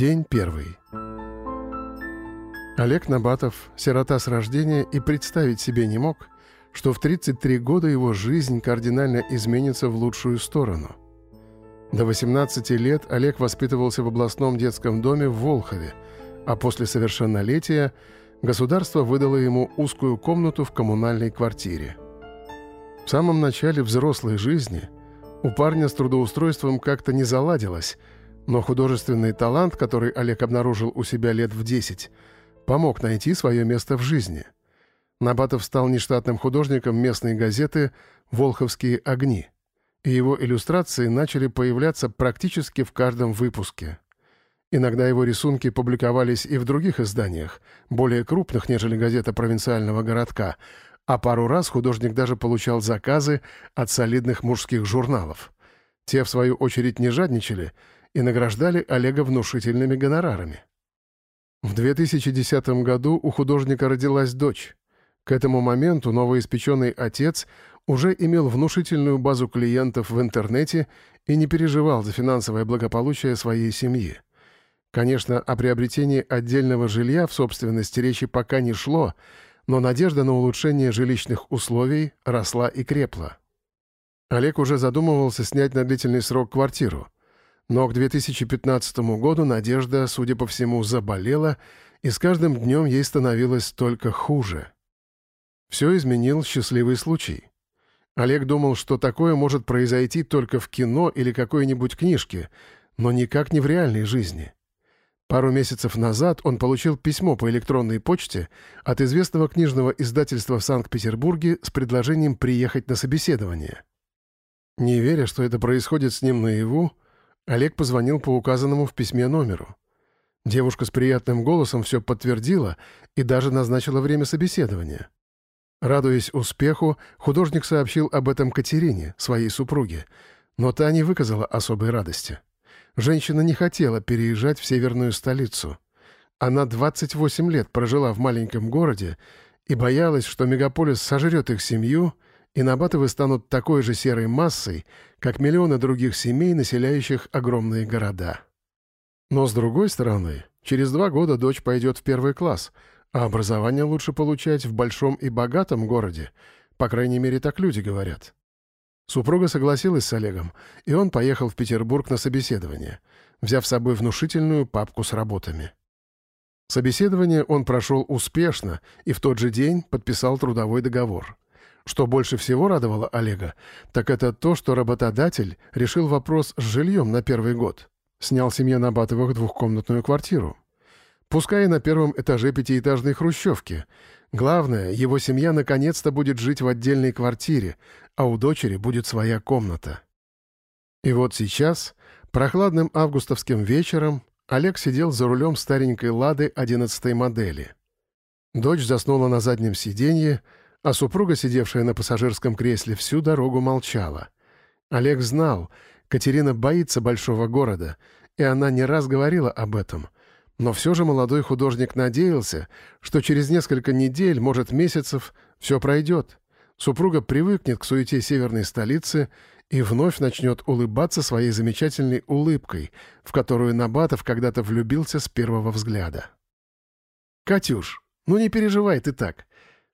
День первый. Олег Набатов, сирота с рождения, и представить себе не мог, что в 33 года его жизнь кардинально изменится в лучшую сторону. До 18 лет Олег воспитывался в областном детском доме в Волхове, а после совершеннолетия государство выдало ему узкую комнату в коммунальной квартире. В самом начале взрослой жизни у парня с трудоустройством как-то не заладилось – но художественный талант, который Олег обнаружил у себя лет в 10, помог найти свое место в жизни. Набатов стал нештатным художником местной газеты «Волховские огни», и его иллюстрации начали появляться практически в каждом выпуске. Иногда его рисунки публиковались и в других изданиях, более крупных, нежели газета провинциального городка, а пару раз художник даже получал заказы от солидных мужских журналов. Те, в свою очередь, не жадничали — и награждали Олега внушительными гонорарами. В 2010 году у художника родилась дочь. К этому моменту новоиспеченный отец уже имел внушительную базу клиентов в интернете и не переживал за финансовое благополучие своей семьи. Конечно, о приобретении отдельного жилья в собственности речи пока не шло, но надежда на улучшение жилищных условий росла и крепла. Олег уже задумывался снять на длительный срок квартиру — но к 2015 году Надежда, судя по всему, заболела, и с каждым днем ей становилось только хуже. Все изменил счастливый случай. Олег думал, что такое может произойти только в кино или какой-нибудь книжке, но никак не в реальной жизни. Пару месяцев назад он получил письмо по электронной почте от известного книжного издательства в Санкт-Петербурге с предложением приехать на собеседование. Не веря, что это происходит с ним наяву, Олег позвонил по указанному в письме номеру. Девушка с приятным голосом все подтвердила и даже назначила время собеседования. Радуясь успеху, художник сообщил об этом Катерине, своей супруге, но та не выказала особой радости. Женщина не хотела переезжать в северную столицу. Она 28 лет прожила в маленьком городе и боялась, что мегаполис сожрет их семью — и станут такой же серой массой, как миллионы других семей, населяющих огромные города. Но, с другой стороны, через два года дочь пойдет в первый класс, а образование лучше получать в большом и богатом городе, по крайней мере, так люди говорят. Супруга согласилась с Олегом, и он поехал в Петербург на собеседование, взяв с собой внушительную папку с работами. Собеседование он прошел успешно и в тот же день подписал трудовой договор — что больше всего радовало Олега, так это то, что работодатель решил вопрос с жильем на первый год. Снял семье Набатовых двухкомнатную квартиру. Пускай и на первом этаже пятиэтажной хрущевки. Главное, его семья наконец-то будет жить в отдельной квартире, а у дочери будет своя комната. И вот сейчас, прохладным августовским вечером, Олег сидел за рулем старенькой «Лады» 11 модели. Дочь заснула на заднем сиденье, а супруга, сидевшая на пассажирском кресле, всю дорогу молчала. Олег знал, Катерина боится большого города, и она не раз говорила об этом. Но все же молодой художник надеялся, что через несколько недель, может, месяцев, все пройдет. Супруга привыкнет к суете северной столицы и вновь начнет улыбаться своей замечательной улыбкой, в которую Набатов когда-то влюбился с первого взгляда. «Катюш, ну не переживай ты так.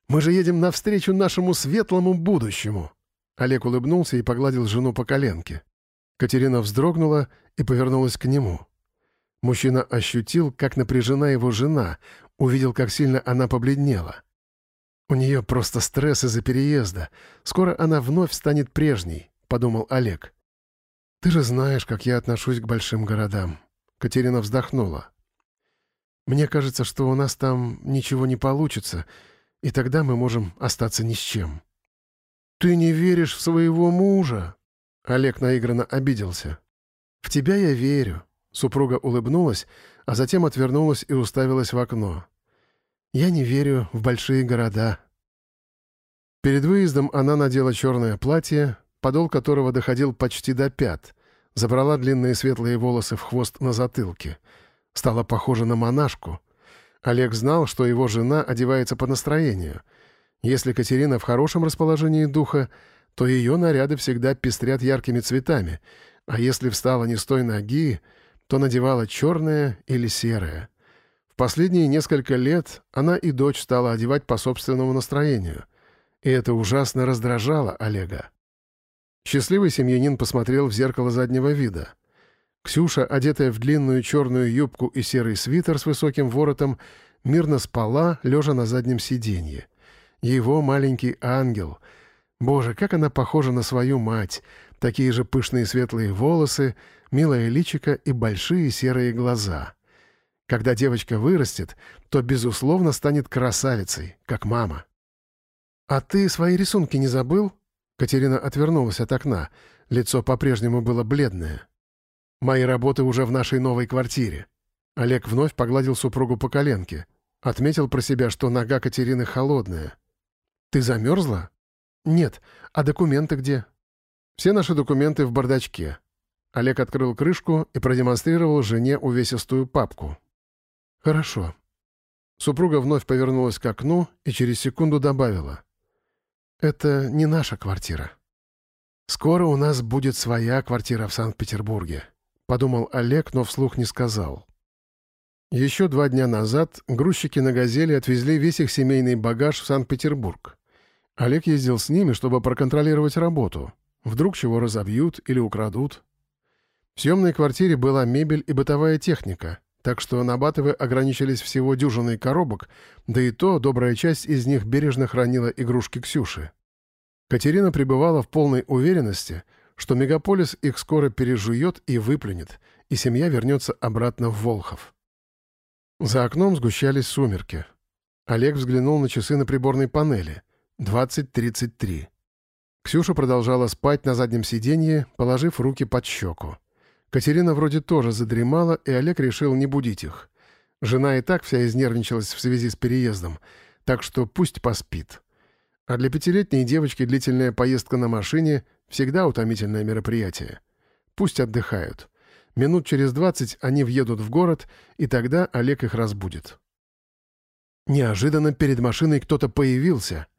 Мы же едем навстречу нашему светлому будущему!» Олег улыбнулся и погладил жену по коленке. Катерина вздрогнула и повернулась к нему. Мужчина ощутил, как напряжена его жена, увидел, как сильно она побледнела. «У нее просто стресс из-за переезда. Скоро она вновь станет прежней», — подумал Олег. «Ты же знаешь, как я отношусь к большим городам». Катерина вздохнула. «Мне кажется, что у нас там ничего не получится, и тогда мы можем остаться ни с чем». «Ты не веришь в своего мужа?» Олег наигранно обиделся. «В тебя я верю», — супруга улыбнулась, а затем отвернулась и уставилась в окно. «Я не верю в большие города». Перед выездом она надела черное платье, подол которого доходил почти до пят, забрала длинные светлые волосы в хвост на затылке. Стала похожа на монашку — Олег знал, что его жена одевается по настроению. Если Катерина в хорошем расположении духа, то ее наряды всегда пестрят яркими цветами, а если встала не с той ноги, то надевала черное или серое. В последние несколько лет она и дочь стала одевать по собственному настроению. И это ужасно раздражало Олега. Счастливый семьянин посмотрел в зеркало заднего вида. Ксюша, одетая в длинную черную юбку и серый свитер с высоким воротом, мирно спала, лежа на заднем сиденье. Его маленький ангел. Боже, как она похожа на свою мать. Такие же пышные светлые волосы, милое личико и большие серые глаза. Когда девочка вырастет, то, безусловно, станет красавицей, как мама. «А ты свои рисунки не забыл?» Катерина отвернулась от окна. Лицо по-прежнему было бледное. «Мои работы уже в нашей новой квартире». Олег вновь погладил супругу по коленке. Отметил про себя, что нога Катерины холодная. «Ты замерзла?» «Нет. А документы где?» «Все наши документы в бардачке». Олег открыл крышку и продемонстрировал жене увесистую папку. «Хорошо». Супруга вновь повернулась к окну и через секунду добавила. «Это не наша квартира. Скоро у нас будет своя квартира в Санкт-Петербурге», — подумал Олег, но вслух не сказал. Еще два дня назад грузчики на «Газели» отвезли весь их семейный багаж в Санкт-Петербург. Олег ездил с ними, чтобы проконтролировать работу. Вдруг чего разобьют или украдут. В съемной квартире была мебель и бытовая техника, так что Набатовы ограничились всего дюжиной коробок, да и то добрая часть из них бережно хранила игрушки Ксюши. Катерина пребывала в полной уверенности, что мегаполис их скоро пережует и выплюнет, и семья вернется обратно в Волхов. За окном сгущались сумерки. Олег взглянул на часы на приборной панели. 20.33. Ксюша продолжала спать на заднем сиденье, положив руки под щеку. Катерина вроде тоже задремала, и Олег решил не будить их. Жена и так вся изнервничалась в связи с переездом, так что пусть поспит. А для пятилетней девочки длительная поездка на машине — всегда утомительное мероприятие. Пусть отдыхают. Минут через двадцать они въедут в город, и тогда Олег их разбудит. Неожиданно перед машиной кто-то появился —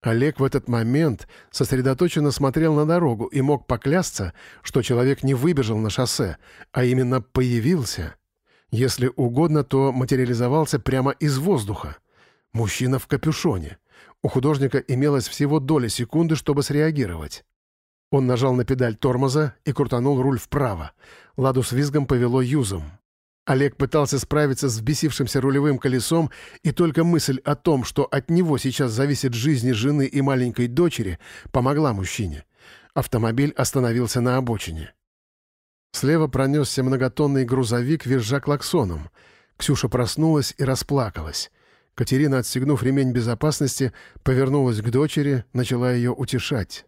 Олег в этот момент сосредоточенно смотрел на дорогу и мог поклясться, что человек не выбежал на шоссе, а именно появился. Если угодно, то материализовался прямо из воздуха. Мужчина в капюшоне. У художника имелось всего доля секунды, чтобы среагировать. Он нажал на педаль тормоза и крутанул руль вправо. Ладу с визгом повело юзом. Олег пытался справиться с взбесившимся рулевым колесом, и только мысль о том, что от него сейчас зависит жизнь жены и маленькой дочери, помогла мужчине. Автомобиль остановился на обочине. Слева пронесся многотонный грузовик, визжа клаксоном. Ксюша проснулась и расплакалась. Катерина, отстегнув ремень безопасности, повернулась к дочери, начала ее утешать.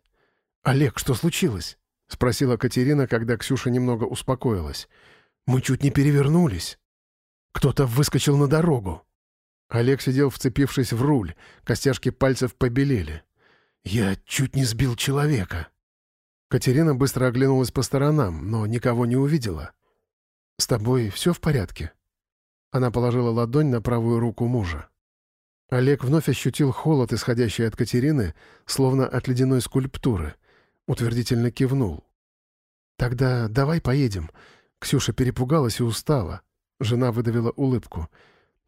«Олег, что случилось?» — спросила Катерина, когда Ксюша немного успокоилась. Мы чуть не перевернулись. Кто-то выскочил на дорогу. Олег сидел, вцепившись в руль. Костяшки пальцев побелели. «Я чуть не сбил человека». Катерина быстро оглянулась по сторонам, но никого не увидела. «С тобой все в порядке?» Она положила ладонь на правую руку мужа. Олег вновь ощутил холод, исходящий от Катерины, словно от ледяной скульптуры. Утвердительно кивнул. «Тогда давай поедем. Ксюша перепугалась и устала. Жена выдавила улыбку.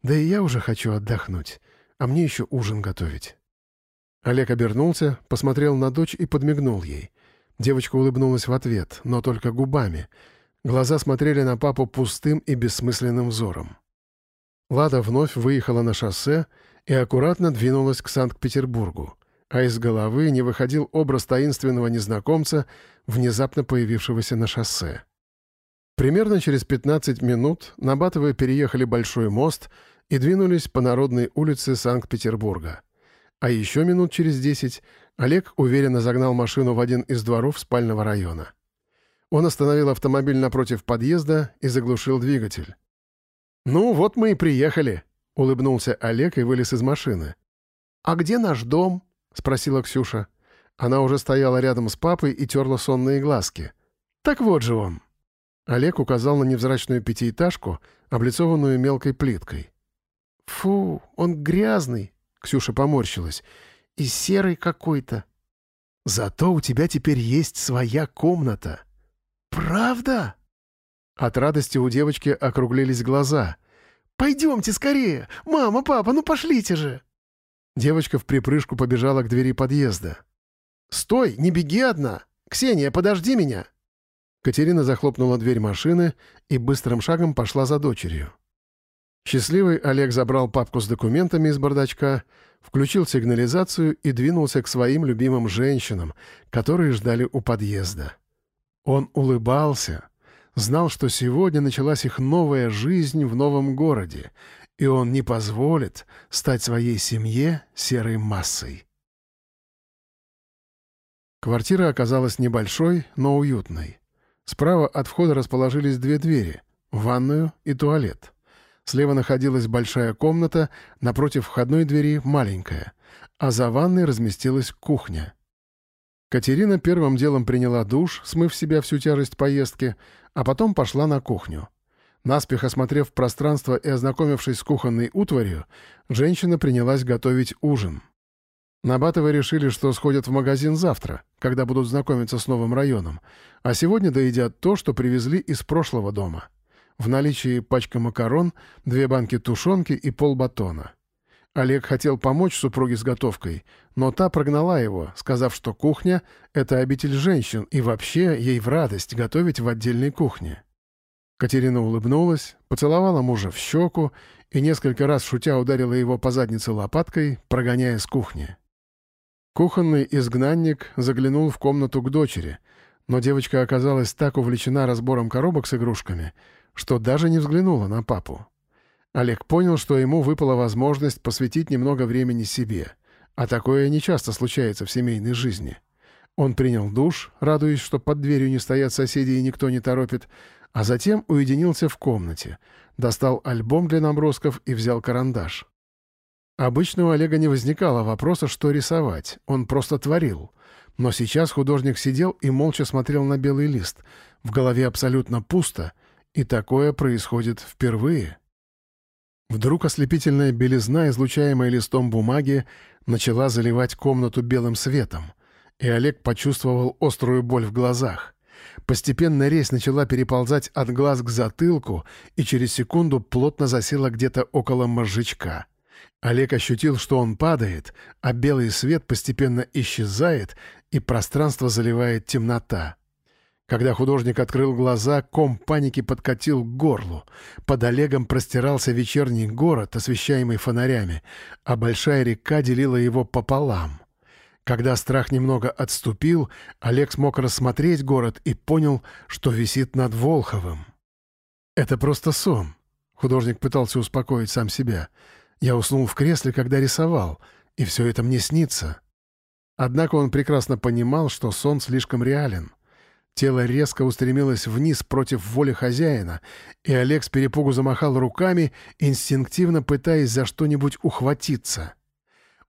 «Да и я уже хочу отдохнуть, а мне еще ужин готовить». Олег обернулся, посмотрел на дочь и подмигнул ей. Девочка улыбнулась в ответ, но только губами. Глаза смотрели на папу пустым и бессмысленным взором. Лада вновь выехала на шоссе и аккуратно двинулась к Санкт-Петербургу, а из головы не выходил образ таинственного незнакомца, внезапно появившегося на шоссе. Примерно через 15 минут Набатовы переехали Большой мост и двинулись по Народной улице Санкт-Петербурга. А еще минут через 10 Олег уверенно загнал машину в один из дворов спального района. Он остановил автомобиль напротив подъезда и заглушил двигатель. «Ну, вот мы и приехали», — улыбнулся Олег и вылез из машины. «А где наш дом?» — спросила Ксюша. Она уже стояла рядом с папой и терла сонные глазки. «Так вот же он». Олег указал на невзрачную пятиэтажку, облицованную мелкой плиткой. «Фу, он грязный!» — Ксюша поморщилась. «И серый какой-то». «Зато у тебя теперь есть своя комната». «Правда?» От радости у девочки округлились глаза. «Пойдемте скорее! Мама, папа, ну пошлите же!» Девочка в припрыжку побежала к двери подъезда. «Стой, не беги одна! Ксения, подожди меня!» Катерина захлопнула дверь машины и быстрым шагом пошла за дочерью. Счастливый Олег забрал папку с документами из бардачка, включил сигнализацию и двинулся к своим любимым женщинам, которые ждали у подъезда. Он улыбался, знал, что сегодня началась их новая жизнь в новом городе, и он не позволит стать своей семье серой массой. Квартира оказалась небольшой, но уютной. Справа от входа расположились две двери — ванную и туалет. Слева находилась большая комната, напротив входной двери — маленькая, а за ванной разместилась кухня. Катерина первым делом приняла душ, смыв себя всю тяжесть поездки, а потом пошла на кухню. Наспех осмотрев пространство и ознакомившись с кухонной утварью, женщина принялась готовить ужин. Набатовы решили, что сходят в магазин завтра, когда будут знакомиться с новым районом, а сегодня доедят то, что привезли из прошлого дома. В наличии пачка макарон, две банки тушенки и полбатона. Олег хотел помочь супруге с готовкой, но та прогнала его, сказав, что кухня — это обитель женщин, и вообще ей в радость готовить в отдельной кухне. Катерина улыбнулась, поцеловала мужа в щеку и несколько раз шутя ударила его по заднице лопаткой, прогоняя с кухни. Кухонный изгнанник заглянул в комнату к дочери, но девочка оказалась так увлечена разбором коробок с игрушками, что даже не взглянула на папу. Олег понял, что ему выпала возможность посвятить немного времени себе, а такое нечасто случается в семейной жизни. Он принял душ, радуясь, что под дверью не стоят соседи и никто не торопит, а затем уединился в комнате, достал альбом для набросков и взял карандаш. Обычно у Олега не возникало вопроса, что рисовать, он просто творил. Но сейчас художник сидел и молча смотрел на белый лист. В голове абсолютно пусто, и такое происходит впервые. Вдруг ослепительная белизна, излучаемая листом бумаги, начала заливать комнату белым светом, и Олег почувствовал острую боль в глазах. Постепенно резь начала переползать от глаз к затылку и через секунду плотно засела где-то около мозжечка. Олег ощутил, что он падает, а белый свет постепенно исчезает, и пространство заливает темнота. Когда художник открыл глаза, ком паники подкатил к горлу. Под Олегом простирался вечерний город, освещаемый фонарями, а большая река делила его пополам. Когда страх немного отступил, Олег смог рассмотреть город и понял, что висит над Волховым. «Это просто сон», — художник пытался успокоить сам себя. «Я уснул в кресле, когда рисовал, и все это мне снится». Однако он прекрасно понимал, что сон слишком реален. Тело резко устремилось вниз против воли хозяина, и Олег с перепугу замахал руками, инстинктивно пытаясь за что-нибудь ухватиться.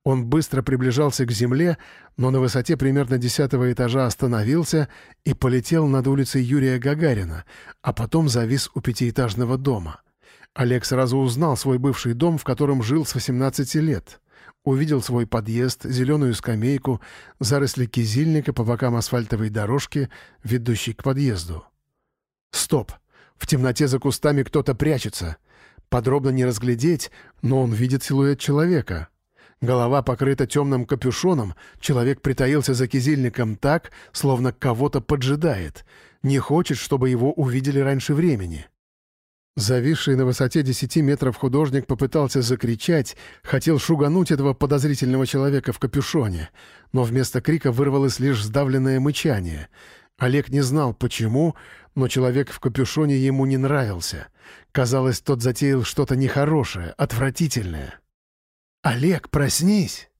Он быстро приближался к земле, но на высоте примерно десятого этажа остановился и полетел над улицей Юрия Гагарина, а потом завис у пятиэтажного дома. Олег сразу узнал свой бывший дом, в котором жил с 18 лет. Увидел свой подъезд, зеленую скамейку, заросли кизильника по бокам асфальтовой дорожки, ведущей к подъезду. Стоп! В темноте за кустами кто-то прячется. Подробно не разглядеть, но он видит силуэт человека — Голова покрыта темным капюшоном, человек притаился за кизильником так, словно кого-то поджидает. Не хочет, чтобы его увидели раньше времени. Зависший на высоте десяти метров художник попытался закричать, хотел шугануть этого подозрительного человека в капюшоне, но вместо крика вырвалось лишь сдавленное мычание. Олег не знал, почему, но человек в капюшоне ему не нравился. Казалось, тот затеял что-то нехорошее, отвратительное. «Олег, проснись!»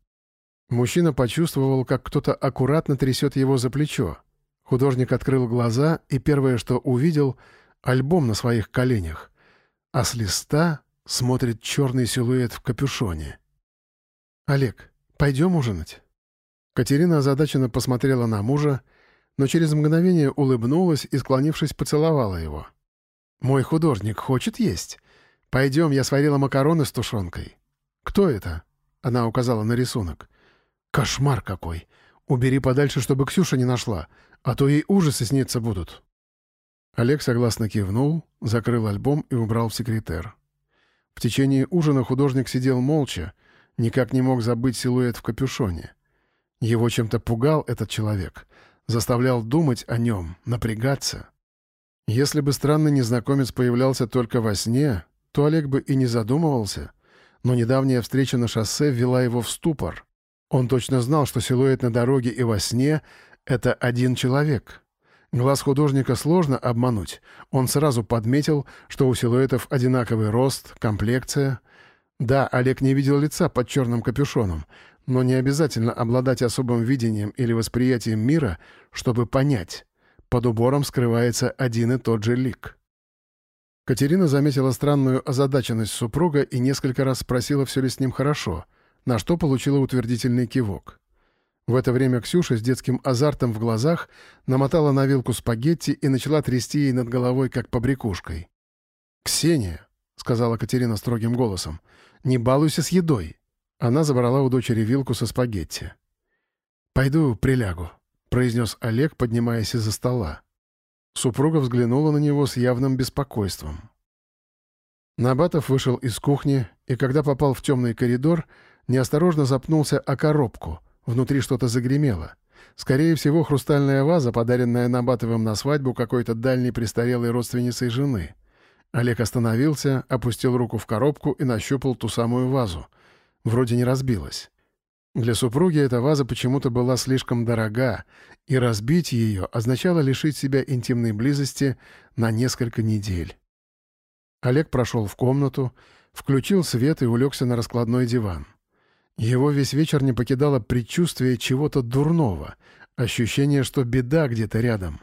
Мужчина почувствовал, как кто-то аккуратно трясет его за плечо. Художник открыл глаза, и первое, что увидел — альбом на своих коленях. А с листа смотрит черный силуэт в капюшоне. «Олег, пойдем ужинать?» Катерина озадаченно посмотрела на мужа, но через мгновение улыбнулась и, склонившись, поцеловала его. «Мой художник хочет есть. Пойдем, я сварила макароны с тушенкой». «Кто это?» — она указала на рисунок. «Кошмар какой! Убери подальше, чтобы Ксюша не нашла, а то ей ужасы сниться будут». Олег согласно кивнул, закрыл альбом и убрал в секретер. В течение ужина художник сидел молча, никак не мог забыть силуэт в капюшоне. Его чем-то пугал этот человек, заставлял думать о нем, напрягаться. Если бы странный незнакомец появлялся только во сне, то Олег бы и не задумывался, но недавняя встреча на шоссе ввела его в ступор. Он точно знал, что силуэт на дороге и во сне — это один человек. Глаз художника сложно обмануть. Он сразу подметил, что у силуэтов одинаковый рост, комплекция. Да, Олег не видел лица под черным капюшоном, но не обязательно обладать особым видением или восприятием мира, чтобы понять. Под убором скрывается один и тот же лик. Катерина заметила странную озадаченность супруга и несколько раз спросила, все ли с ним хорошо, на что получила утвердительный кивок. В это время Ксюша с детским азартом в глазах намотала на вилку спагетти и начала трясти ей над головой, как побрякушкой. «Ксения», — сказала Катерина строгим голосом, — «не балуйся с едой». Она забрала у дочери вилку со спагетти. «Пойду прилягу», — произнес Олег, поднимаясь из-за стола. Супруга взглянула на него с явным беспокойством. Набатов вышел из кухни, и когда попал в темный коридор, неосторожно запнулся о коробку. Внутри что-то загремело. Скорее всего, хрустальная ваза, подаренная Набатовым на свадьбу какой-то дальней престарелой родственницей жены. Олег остановился, опустил руку в коробку и нащупал ту самую вазу. Вроде не разбилась. Для супруги эта ваза почему-то была слишком дорога, и разбить ее означало лишить себя интимной близости на несколько недель. Олег прошел в комнату, включил свет и улегся на раскладной диван. Его весь вечер не покидало предчувствие чего-то дурного, ощущение, что беда где-то рядом.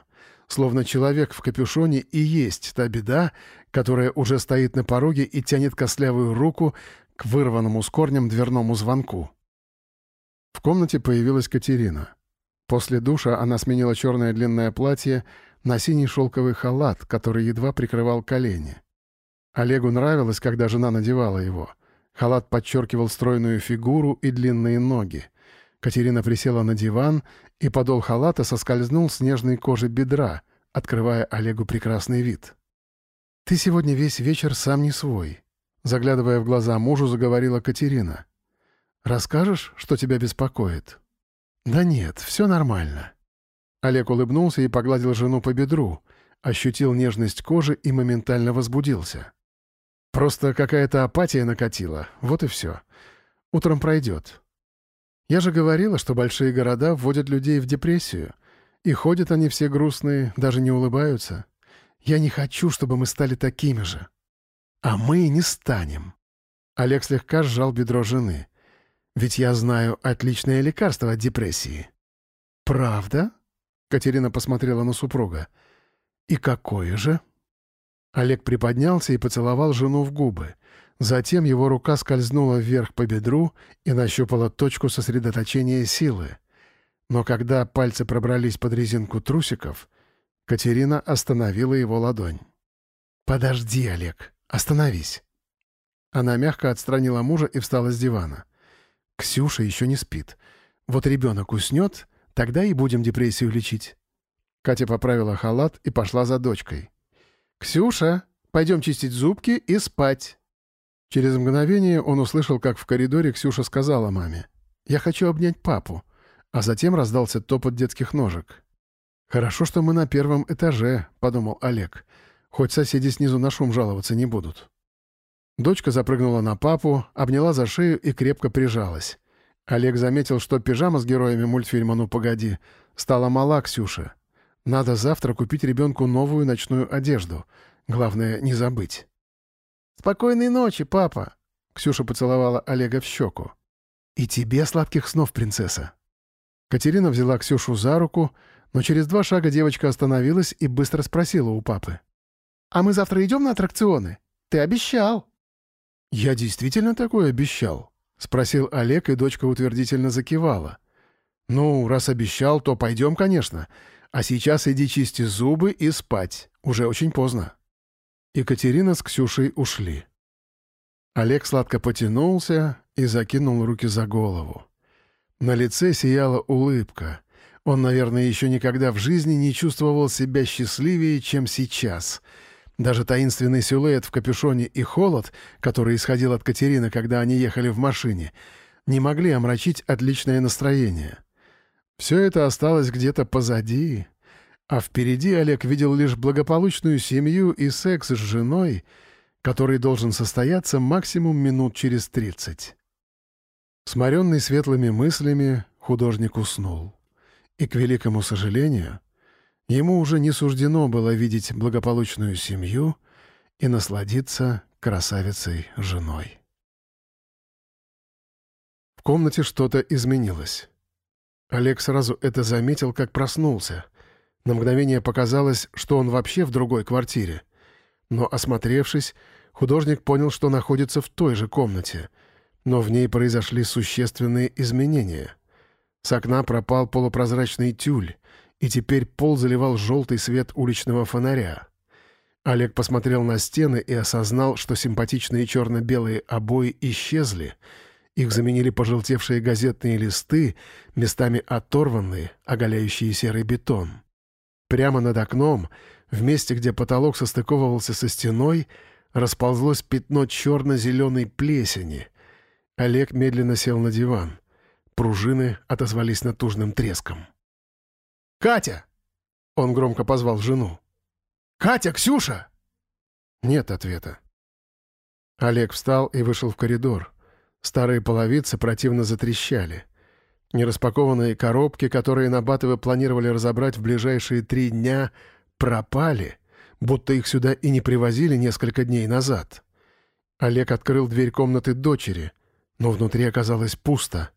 Словно человек в капюшоне и есть та беда, которая уже стоит на пороге и тянет костлявую руку к вырванному с корнем дверному звонку. В комнате появилась Катерина. После душа она сменила черное длинное платье на синий шелковый халат, который едва прикрывал колени. Олегу нравилось, когда жена надевала его — Халат подчеркивал стройную фигуру и длинные ноги. Катерина присела на диван, и подол халата соскользнул с нежной кожи бедра, открывая Олегу прекрасный вид. «Ты сегодня весь вечер сам не свой», — заглядывая в глаза мужу, заговорила Катерина. «Расскажешь, что тебя беспокоит?» «Да нет, все нормально». Олег улыбнулся и погладил жену по бедру, ощутил нежность кожи и моментально возбудился. Просто какая-то апатия накатила, вот и все. Утром пройдет. Я же говорила, что большие города вводят людей в депрессию. И ходят они все грустные, даже не улыбаются. Я не хочу, чтобы мы стали такими же. А мы не станем. Олег слегка сжал бедро жены. Ведь я знаю отличное лекарство от депрессии. Правда? Катерина посмотрела на супруга. И какое же? Олег приподнялся и поцеловал жену в губы. Затем его рука скользнула вверх по бедру и нащупала точку сосредоточения силы. Но когда пальцы пробрались под резинку трусиков, Катерина остановила его ладонь. «Подожди, Олег, остановись». Она мягко отстранила мужа и встала с дивана. «Ксюша еще не спит. Вот ребенок уснет, тогда и будем депрессию лечить». Катя поправила халат и пошла за дочкой. «Ксюша, пойдем чистить зубки и спать». Через мгновение он услышал, как в коридоре Ксюша сказала маме. «Я хочу обнять папу». А затем раздался топот детских ножек. «Хорошо, что мы на первом этаже», — подумал Олег. «Хоть соседи снизу на шум жаловаться не будут». Дочка запрыгнула на папу, обняла за шею и крепко прижалась. Олег заметил, что пижама с героями мультфильма «Ну, погоди» стала мала Ксюше. Надо завтра купить ребенку новую ночную одежду. Главное, не забыть. «Спокойной ночи, папа!» Ксюша поцеловала Олега в щеку. «И тебе сладких снов, принцесса!» Катерина взяла Ксюшу за руку, но через два шага девочка остановилась и быстро спросила у папы. «А мы завтра идем на аттракционы? Ты обещал!» «Я действительно такое обещал?» — спросил Олег, и дочка утвердительно закивала. «Ну, раз обещал, то пойдем, конечно. А сейчас иди чисти зубы и спать. Уже очень поздно». Екатерина с Ксюшей ушли. Олег сладко потянулся и закинул руки за голову. На лице сияла улыбка. Он, наверное, еще никогда в жизни не чувствовал себя счастливее, чем сейчас. Даже таинственный силуэт в капюшоне и холод, который исходил от Катерины, когда они ехали в машине, не могли омрачить отличное настроение. Все это осталось где-то позади, а впереди Олег видел лишь благополучную семью и секс с женой, который должен состояться максимум минут через тридцать. Сморенный светлыми мыслями, художник уснул. И, к великому сожалению, ему уже не суждено было видеть благополучную семью и насладиться красавицей женой. В комнате что-то изменилось. Олег сразу это заметил, как проснулся. На мгновение показалось, что он вообще в другой квартире. Но, осмотревшись, художник понял, что находится в той же комнате — но в ней произошли существенные изменения. С окна пропал полупрозрачный тюль, и теперь пол заливал желтый свет уличного фонаря. Олег посмотрел на стены и осознал, что симпатичные черно-белые обои исчезли. Их заменили пожелтевшие газетные листы, местами оторванные, оголяющие серый бетон. Прямо над окном, в месте, где потолок состыковывался со стеной, расползлось пятно черно-зеленой плесени, Олег медленно сел на диван. Пружины отозвались натужным треском. «Катя!» — он громко позвал жену. «Катя, Ксюша!» Нет ответа. Олег встал и вышел в коридор. Старые половицы противно затрещали. Нераспакованные коробки, которые Набатовы планировали разобрать в ближайшие три дня, пропали, будто их сюда и не привозили несколько дней назад. Олег открыл дверь комнаты дочери но внутри оказалось пусто.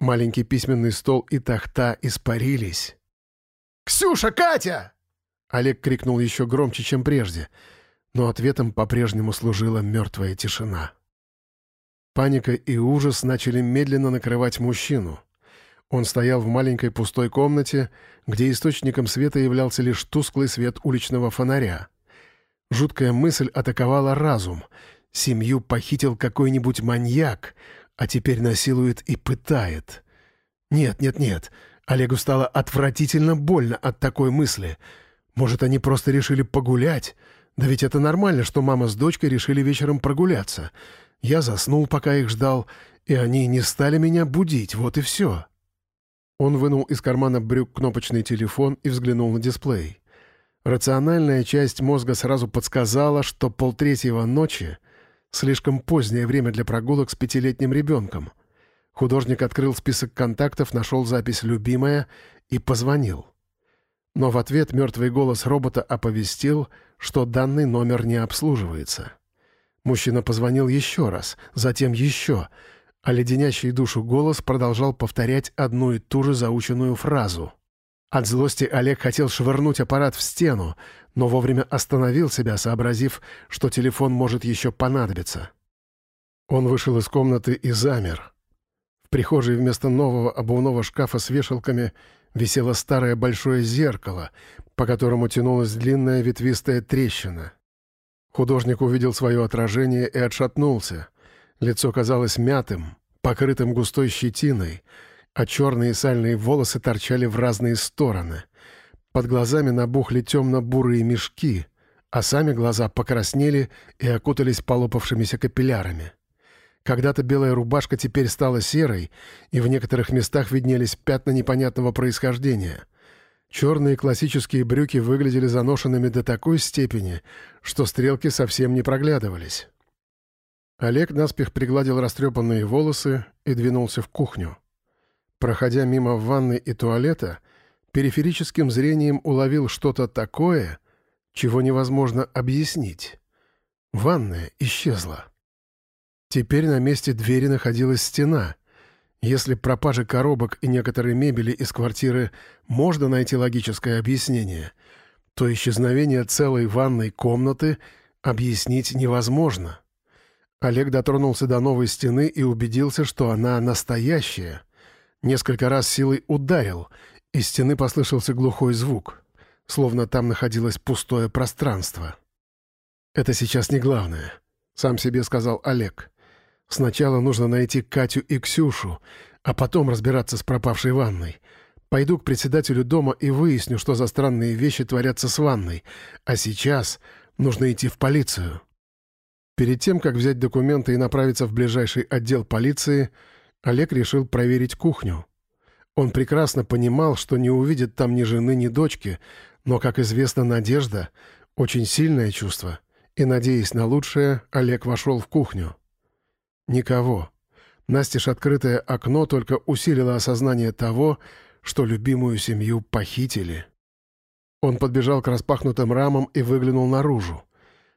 Маленький письменный стол и тахта испарились. «Ксюша, Катя!» Олег крикнул еще громче, чем прежде, но ответом по-прежнему служила мертвая тишина. Паника и ужас начали медленно накрывать мужчину. Он стоял в маленькой пустой комнате, где источником света являлся лишь тусклый свет уличного фонаря. Жуткая мысль атаковала разум — Семью похитил какой-нибудь маньяк, а теперь насилует и пытает. Нет, нет, нет. Олегу стало отвратительно больно от такой мысли. Может, они просто решили погулять? Да ведь это нормально, что мама с дочкой решили вечером прогуляться. Я заснул, пока их ждал, и они не стали меня будить, вот и все. Он вынул из кармана брюк кнопочный телефон и взглянул на дисплей. Рациональная часть мозга сразу подсказала, что полтретьего ночи — Слишком позднее время для прогулок с пятилетним ребенком. Художник открыл список контактов, нашел запись «любимая» и позвонил. Но в ответ мертвый голос робота оповестил, что данный номер не обслуживается. Мужчина позвонил еще раз, затем еще, а леденящий душу голос продолжал повторять одну и ту же заученную фразу — от злости Олег хотел швырнуть аппарат в стену, но вовремя остановил себя, сообразив, что телефон может еще понадобиться. Он вышел из комнаты и замер. Прихожей вместо нового обувного шкафа с вешалками висело старое большое зеркало, по которому тянулась длинная ветвистая трещина. Художник увидел свое отражение и отшатнулся. Лицо казалось мятым, покрытым густой щетиной — а черные сальные волосы торчали в разные стороны. Под глазами набухли темно-бурые мешки, а сами глаза покраснели и окутались полопавшимися капиллярами. Когда-то белая рубашка теперь стала серой, и в некоторых местах виднелись пятна непонятного происхождения. Черные классические брюки выглядели заношенными до такой степени, что стрелки совсем не проглядывались. Олег наспех пригладил растрепанные волосы и двинулся в кухню. Проходя мимо ванны и туалета, периферическим зрением уловил что-то такое, чего невозможно объяснить. Ванная исчезла. Теперь на месте двери находилась стена. Если пропажи коробок и некоторой мебели из квартиры можно найти логическое объяснение, то исчезновение целой ванной комнаты объяснить невозможно. Олег дотронулся до новой стены и убедился, что она настоящая — Несколько раз силой ударил, из стены послышался глухой звук, словно там находилось пустое пространство. «Это сейчас не главное», — сам себе сказал Олег. «Сначала нужно найти Катю и Ксюшу, а потом разбираться с пропавшей ванной. Пойду к председателю дома и выясню, что за странные вещи творятся с ванной. А сейчас нужно идти в полицию». Перед тем, как взять документы и направиться в ближайший отдел полиции, Олег решил проверить кухню. Он прекрасно понимал, что не увидит там ни жены, ни дочки, но, как известно, надежда — очень сильное чувство, и, надеясь на лучшее, Олег вошел в кухню. Никого. Настежь открытое окно только усилило осознание того, что любимую семью похитили. Он подбежал к распахнутым рамам и выглянул наружу.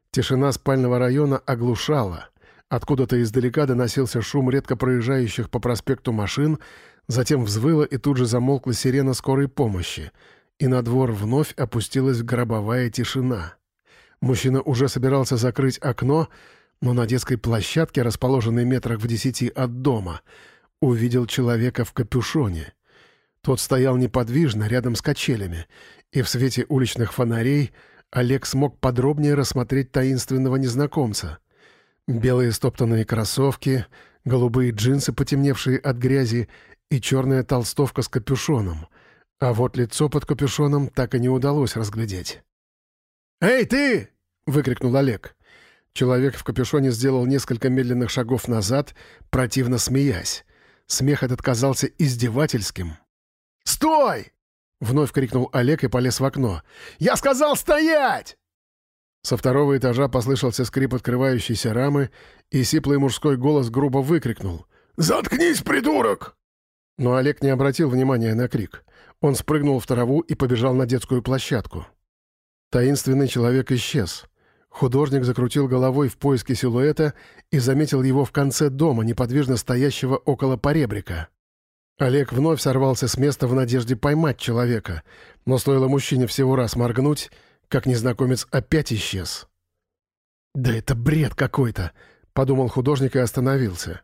Тишина спального района оглушала. Откуда-то издалека доносился шум редко проезжающих по проспекту машин, затем взвыла и тут же замолкла сирена скорой помощи, и на двор вновь опустилась гробовая тишина. Мужчина уже собирался закрыть окно, но на детской площадке, расположенной метрах в десяти от дома, увидел человека в капюшоне. Тот стоял неподвижно рядом с качелями, и в свете уличных фонарей Олег смог подробнее рассмотреть таинственного незнакомца. Белые стоптанные кроссовки, голубые джинсы, потемневшие от грязи, и черная толстовка с капюшоном. А вот лицо под капюшоном так и не удалось разглядеть. «Эй, ты!» — выкрикнул Олег. Человек в капюшоне сделал несколько медленных шагов назад, противно смеясь. Смех этот казался издевательским. «Стой!» — вновь крикнул Олег и полез в окно. «Я сказал стоять!» Со второго этажа послышался скрип открывающейся рамы, и сиплый мужской голос грубо выкрикнул. «Заткнись, придурок!» Но Олег не обратил внимания на крик. Он спрыгнул в траву и побежал на детскую площадку. Таинственный человек исчез. Художник закрутил головой в поиске силуэта и заметил его в конце дома, неподвижно стоящего около поребрика. Олег вновь сорвался с места в надежде поймать человека, но стоило мужчине всего раз моргнуть, как незнакомец опять исчез. «Да это бред какой-то!» — подумал художник и остановился.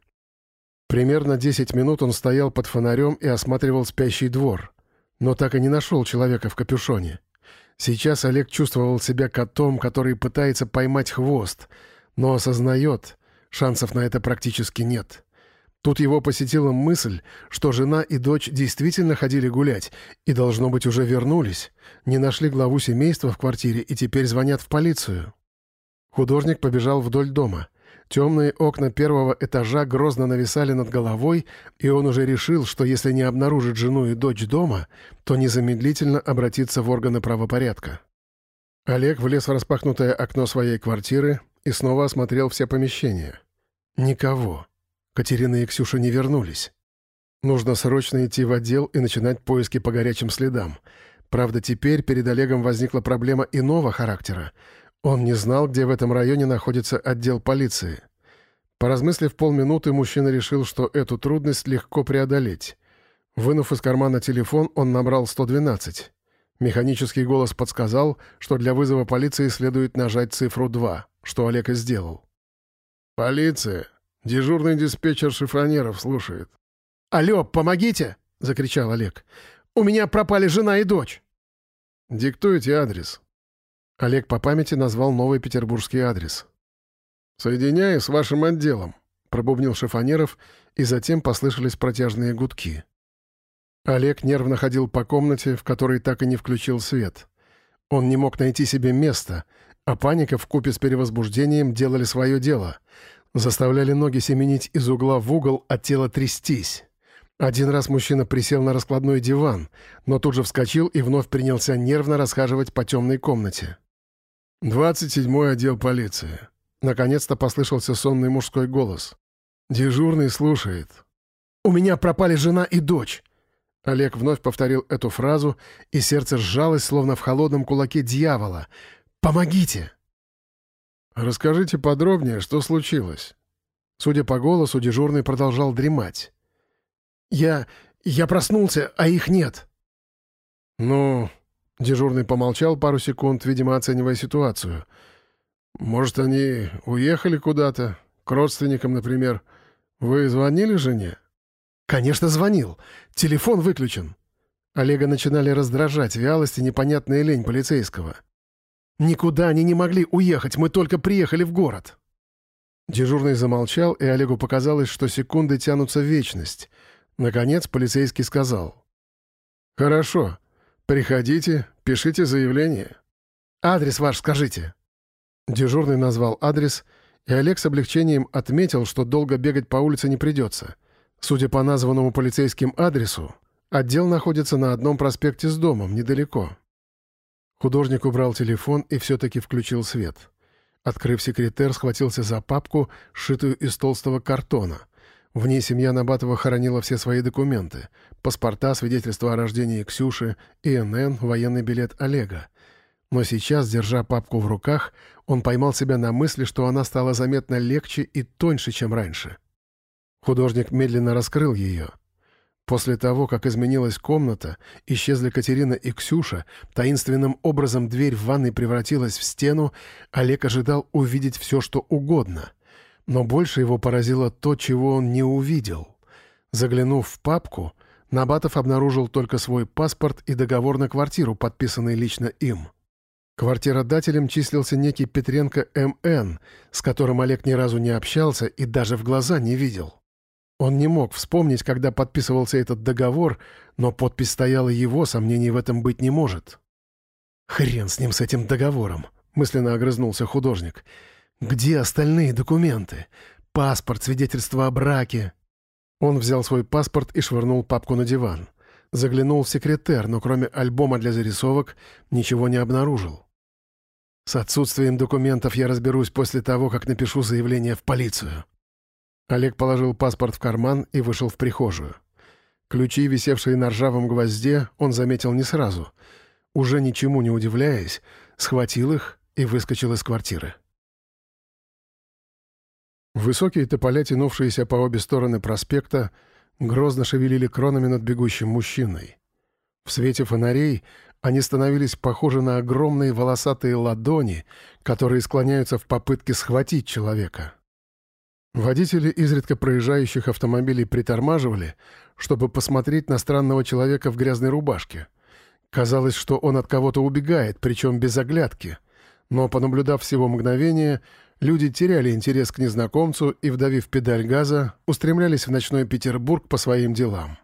Примерно 10 минут он стоял под фонарем и осматривал спящий двор, но так и не нашел человека в капюшоне. Сейчас Олег чувствовал себя котом, который пытается поймать хвост, но осознает, шансов на это практически нет. Тут его посетила мысль, что жена и дочь действительно ходили гулять и, должно быть, уже вернулись, не нашли главу семейства в квартире и теперь звонят в полицию. Художник побежал вдоль дома — Темные окна первого этажа грозно нависали над головой, и он уже решил, что если не обнаружит жену и дочь дома, то незамедлительно обратится в органы правопорядка. Олег влез в распахнутое окно своей квартиры и снова осмотрел все помещения. Никого. Катерина и Ксюша не вернулись. Нужно срочно идти в отдел и начинать поиски по горячим следам. Правда, теперь перед Олегом возникла проблема иного характера — он не знал, где в этом районе находится отдел полиции. Поразмыслив полминуты, мужчина решил, что эту трудность легко преодолеть. Вынув из кармана телефон, он набрал 112. Механический голос подсказал, что для вызова полиции следует нажать цифру 2, что Олег и сделал. «Полиция! Дежурный диспетчер шифронеров слушает». «Алло, помогите!» — закричал Олег. «У меня пропали жена и дочь!» «Диктуйте адрес», Олег по памяти назвал новый петербургский адрес. «Соединяю с вашим отделом», — пробубнил Шифонеров, и затем послышались протяжные гудки. Олег нервно ходил по комнате, в которой так и не включил свет. Он не мог найти себе места, а паника в купе с перевозбуждением делали свое дело. Заставляли ноги семенить из угла в угол, а тело трястись. Один раз мужчина присел на раскладной диван, но тут же вскочил и вновь принялся нервно расхаживать по темной комнате. «Двадцать седьмой отдел полиции». Наконец-то послышался сонный мужской голос. «Дежурный слушает». «У меня пропали жена и дочь». Олег вновь повторил эту фразу, и сердце сжалось, словно в холодном кулаке дьявола. «Помогите!» «Расскажите подробнее, что случилось?» Судя по голосу, дежурный продолжал дремать. «Я... я проснулся, а их нет». «Ну, Дежурный помолчал пару секунд, видимо, оценивая ситуацию. «Может, они уехали куда-то? К родственникам, например? Вы звонили жене?» «Конечно, звонил. Телефон выключен». Олега начинали раздражать вялость и непонятная лень полицейского. «Никуда они не могли уехать, мы только приехали в город». Дежурный замолчал, и Олегу показалось, что секунды тянутся в вечность. Наконец полицейский сказал. «Хорошо. Приходите, пишите заявление». «Адрес ваш скажите». Дежурный назвал адрес, и Олег с облегчением отметил, что долго бегать по улице не придется. Судя по названному полицейским адресу, отдел находится на одном проспекте с домом, недалеко. Художник убрал телефон и все-таки включил свет. Открыв секретер, схватился за папку, сшитую из толстого картона. В ней семья Набатова хоронила все свои документы. Паспорта, свидетельство о рождении Ксюши, ИНН, военный билет Олега. Но сейчас, держа папку в руках, он поймал себя на мысли, что она стала заметно легче и тоньше, чем раньше. Художник медленно раскрыл ее. После того, как изменилась комната, исчезли Катерина и Ксюша, таинственным образом дверь в ванной превратилась в стену, Олег ожидал увидеть все, что угодно. Но больше его поразило то, чего он не увидел. Заглянув в папку, Набатов обнаружил только свой паспорт и договор на квартиру, подписанный лично им. Квартиродателем числился некий Петренко М.Н., с которым Олег ни разу не общался и даже в глаза не видел. Он не мог вспомнить, когда подписывался этот договор, но подпись стояла его, сомнений в этом быть не может. «Хрен с ним, с этим договором», — мысленно огрызнулся художник. «Где остальные документы? Паспорт, свидетельство о браке?» Он взял свой паспорт и швырнул папку на диван. Заглянул в секретер, но кроме альбома для зарисовок ничего не обнаружил. «С отсутствием документов я разберусь после того, как напишу заявление в полицию», Олег положил паспорт в карман и вышел в прихожую. Ключи, висевшие на ржавом гвозде, он заметил не сразу. Уже ничему не удивляясь, схватил их и выскочил из квартиры. Высокие тополя, тянувшиеся по обе стороны проспекта, грозно шевелили кронами над бегущим мужчиной. В свете фонарей они становились похожи на огромные волосатые ладони, которые склоняются в попытке схватить человека. Водители изредка проезжающих автомобилей притормаживали, чтобы посмотреть на странного человека в грязной рубашке. Казалось, что он от кого-то убегает, причем без оглядки. Но, понаблюдав всего мгновения, люди теряли интерес к незнакомцу и, вдавив педаль газа, устремлялись в ночной Петербург по своим делам.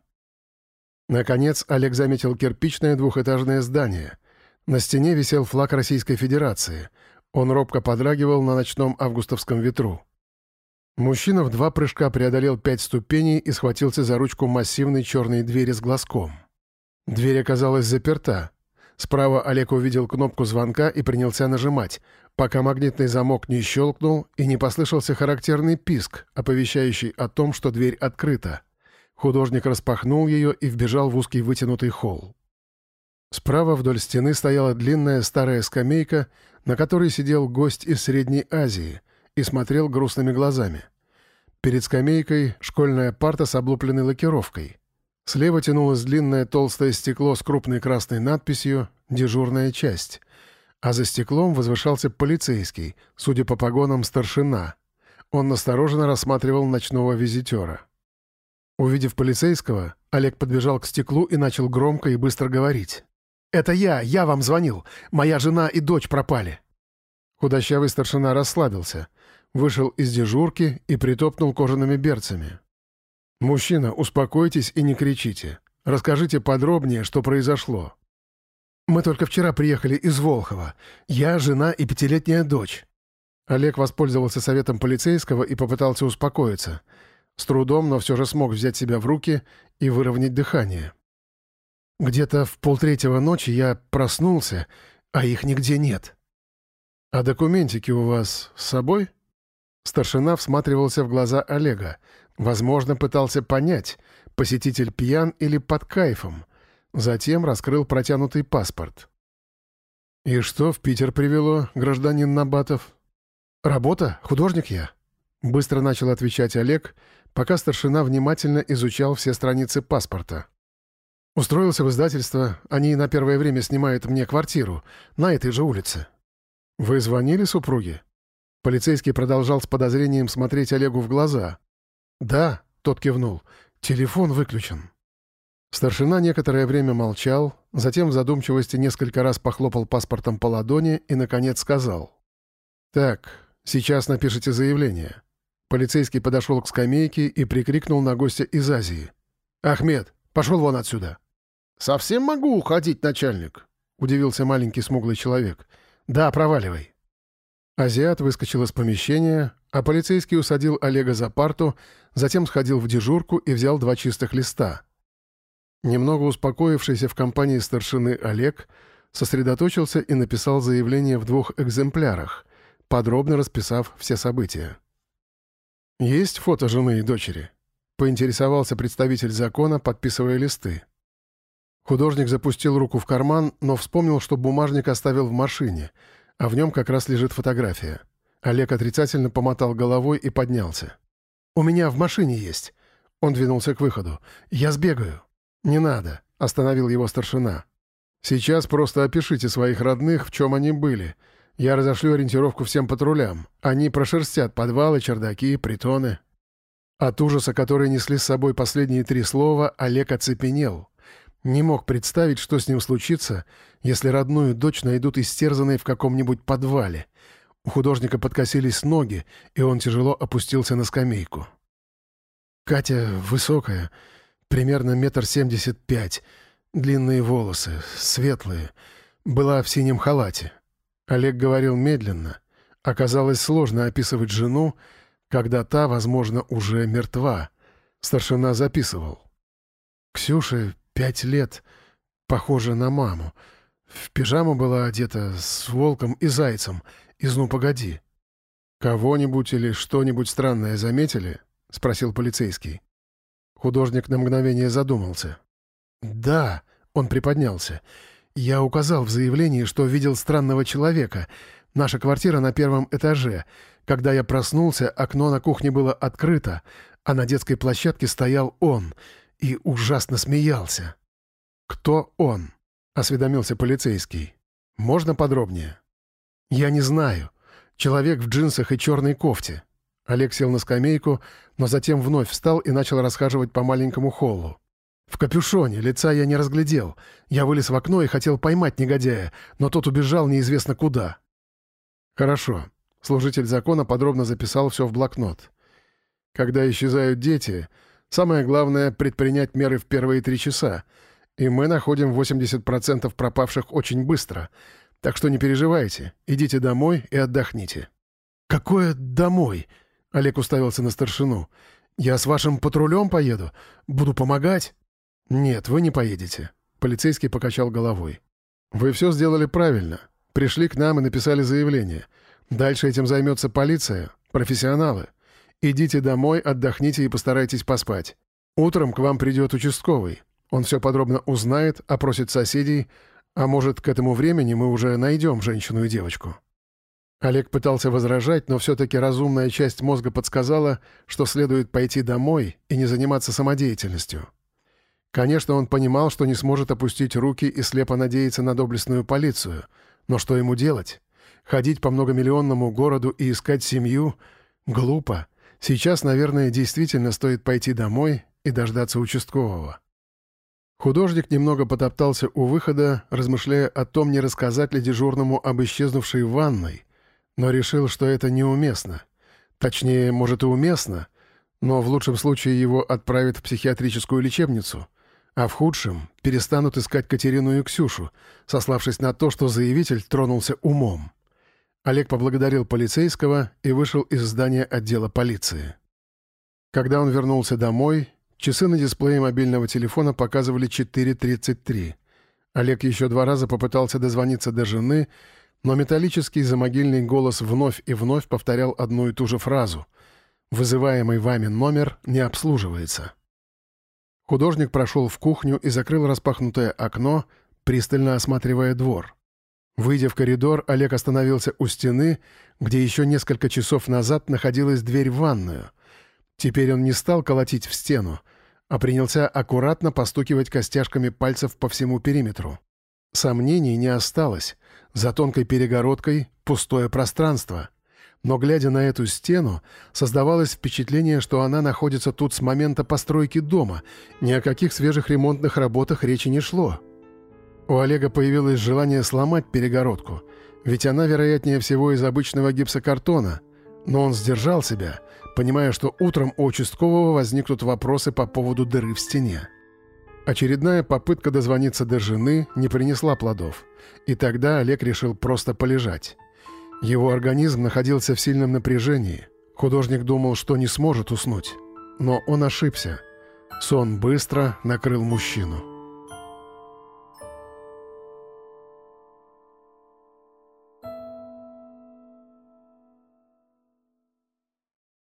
Наконец, Олег заметил кирпичное двухэтажное здание. На стене висел флаг Российской Федерации. Он робко подрагивал на ночном августовском ветру. Мужчина в два прыжка преодолел пять ступеней и схватился за ручку массивной черной двери с глазком. Дверь оказалась заперта. Справа Олег увидел кнопку звонка и принялся нажимать, пока магнитный замок не щелкнул и не послышался характерный писк, оповещающий о том, что дверь открыта. Художник распахнул ее и вбежал в узкий вытянутый холл. Справа вдоль стены стояла длинная старая скамейка, на которой сидел гость из Средней Азии — и смотрел грустными глазами. Перед скамейкой школьная парта с облупленной лакировкой. Слева тянулось длинное толстое стекло с крупной красной надписью «Дежурная часть», а за стеклом возвышался полицейский, судя по погонам старшина. Он настороженно рассматривал ночного визитера. Увидев полицейского, Олег подбежал к стеклу и начал громко и быстро говорить. «Это я, я вам звонил. Моя жена и дочь пропали». Худощавый старшина расслабился вышел из дежурки и притопнул кожаными берцами. «Мужчина, успокойтесь и не кричите. Расскажите подробнее, что произошло». «Мы только вчера приехали из Волхова. Я, жена и пятилетняя дочь». Олег воспользовался советом полицейского и попытался успокоиться. С трудом, но все же смог взять себя в руки и выровнять дыхание. «Где-то в полтретьего ночи я проснулся, а их нигде нет». «А документики у вас с собой?» Старшина всматривался в глаза Олега. Возможно, пытался понять, посетитель пьян или под кайфом. Затем раскрыл протянутый паспорт. «И что в Питер привело, гражданин Набатов?» «Работа? Художник я?» Быстро начал отвечать Олег, пока старшина внимательно изучал все страницы паспорта. «Устроился в издательство. Они на первое время снимают мне квартиру на этой же улице». «Вы звонили супруге?» Полицейский продолжал с подозрением смотреть Олегу в глаза. «Да», — тот кивнул, — «телефон выключен». Старшина некоторое время молчал, затем в задумчивости несколько раз похлопал паспортом по ладони и, наконец, сказал. «Так, сейчас напишите заявление». Полицейский подошел к скамейке и прикрикнул на гостя из Азии. «Ахмед, пошел вон отсюда!» «Совсем могу уходить, начальник?» — удивился маленький смуглый человек. «Да, проваливай». Азиат выскочил из помещения, а полицейский усадил Олега за парту, затем сходил в дежурку и взял два чистых листа. Немного успокоившийся в компании старшины Олег сосредоточился и написал заявление в двух экземплярах, подробно расписав все события. «Есть фото жены и дочери?» — поинтересовался представитель закона, подписывая листы. Художник запустил руку в карман, но вспомнил, что бумажник оставил в машине, а в нем как раз лежит фотография. Олег отрицательно помотал головой и поднялся. «У меня в машине есть». Он двинулся к выходу. «Я сбегаю». «Не надо», — остановил его старшина. «Сейчас просто опишите своих родных, в чем они были. Я разошлю ориентировку всем патрулям. Они прошерстят подвалы, чердаки, притоны». От ужаса, который несли с собой последние три слова, Олег оцепенел. Не мог представить, что с ним случится, если родную дочь найдут истерзанной в каком-нибудь подвале. У художника подкосились ноги, и он тяжело опустился на скамейку. Катя высокая, примерно метр семьдесят пять, длинные волосы, светлые, была в синем халате. Олег говорил медленно. Оказалось сложно описывать жену, когда та, возможно, уже мертва. Старшина записывал. Ксюше пять лет, похожа на маму. В пижаму была одета с волком и зайцем из «Ну, погоди». «Кого-нибудь или что-нибудь странное заметили?» — спросил полицейский. Художник на мгновение задумался. «Да», — он приподнялся. «Я указал в заявлении, что видел странного человека. Наша квартира на первом этаже. Когда я проснулся, окно на кухне было открыто, а на детской площадке стоял он и ужасно смеялся». «Кто он?» — осведомился полицейский. «Можно подробнее?» «Я не знаю. Человек в джинсах и черной кофте». Олег сел на скамейку, но затем вновь встал и начал расхаживать по маленькому холлу. В капюшоне, лица я не разглядел. Я вылез в окно и хотел поймать негодяя, но тот убежал неизвестно куда. Хорошо. Служитель закона подробно записал все в блокнот. Когда исчезают дети, самое главное — предпринять меры в первые три часа, и мы находим 80% пропавших очень быстро. Так что не переживайте, идите домой и отдохните. «Какое домой?» — Олег уставился на старшину. «Я с вашим патрулем поеду? Буду помогать?» «Нет, вы не поедете», — полицейский покачал головой. «Вы все сделали правильно. Пришли к нам и написали заявление. Дальше этим займется полиция, профессионалы. Идите домой, отдохните и постарайтесь поспать. Утром к вам придет участковый. Он все подробно узнает, опросит соседей, а может, к этому времени мы уже найдем женщину и девочку». Олег пытался возражать, но все-таки разумная часть мозга подсказала, что следует пойти домой и не заниматься самодеятельностью. Конечно, он понимал, что не сможет опустить руки и слепо надеяться на доблестную полицию. Но что ему делать? Ходить по многомиллионному городу и искать семью? Глупо. Сейчас, наверное, действительно стоит пойти домой и дождаться участкового. Художник немного потоптался у выхода, размышляя о том, не рассказать ли дежурному об исчезнувшей ванной, но решил, что это неуместно. Точнее, может и уместно, но в лучшем случае его отправят в психиатрическую лечебницу — а в худшем перестанут искать Катерину и Ксюшу, сославшись на то, что заявитель тронулся умом. Олег поблагодарил полицейского и вышел из здания отдела полиции. Когда он вернулся домой, часы на дисплее мобильного телефона показывали 4.33. Олег еще два раза попытался дозвониться до жены, но металлический замогильный голос вновь и вновь повторял одну и ту же фразу «Вызываемый вами номер не обслуживается». Художник прошел в кухню и закрыл распахнутое окно, пристально осматривая двор. Выйдя в коридор, Олег остановился у стены, где еще несколько часов назад находилась дверь в ванную. Теперь он не стал колотить в стену, а принялся аккуратно постукивать костяшками пальцев по всему периметру. Сомнений не осталось. За тонкой перегородкой пустое пространство — но, глядя на эту стену, создавалось впечатление, что она находится тут с момента постройки дома. Ни о каких свежих ремонтных работах речи не шло. У Олега появилось желание сломать перегородку, ведь она, вероятнее всего, из обычного гипсокартона. Но он сдержал себя, понимая, что утром у участкового возникнут вопросы по поводу дыры в стене. Очередная попытка дозвониться до жены не принесла плодов, и тогда Олег решил просто полежать. Его организм находился в сильном напряжении. Художник думал, что не сможет уснуть. Но он ошибся. Сон быстро накрыл мужчину.